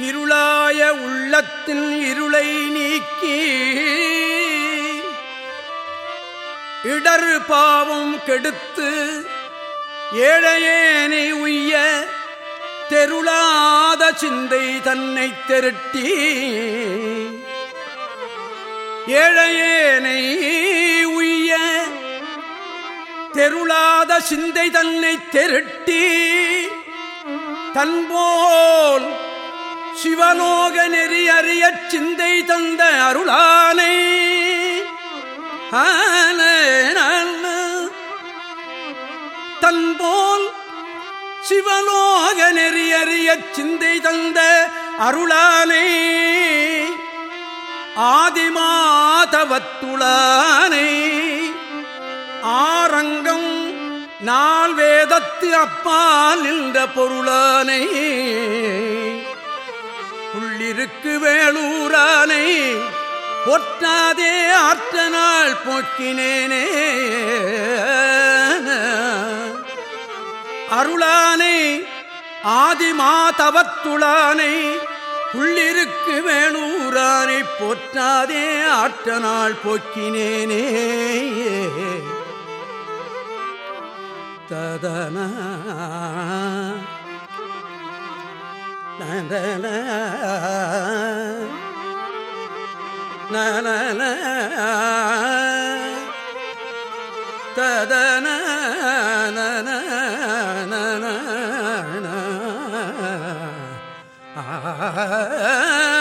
இருளாய உள்ளத்தின் இருளை நீக்கி இடர் பாவம் கெடுத்து ஏழையேனை உய்ய தெருளாத சிந்தை தன்னை திரட்டி ஏழையேனை உய்ய தெருளாத சிந்தை தன்னை திரட்டி தன்போல் சிவனோக நெறி அறிய சிந்தை தந்த அருளானை தன்போல் சிவலோக நெறி அறிய சிந்தை தந்த அருளானை ஆதிமாதவத்துளானை. ஆரங்கம் நாள் வேதத்து அப்பால் நின்ற பொருளானை. உள்ளிருக்கு வேளூரானை பொற்றாதே ஆர்த்த நாள் போக்கினேனே. அருளானை ஆதிமாதவத்துளானை உள்ளிருக்கு வேணூரானை பொற்றாதே ஆற்ற நாள் போக்கினேனே. ததன நன நன ததன ஆ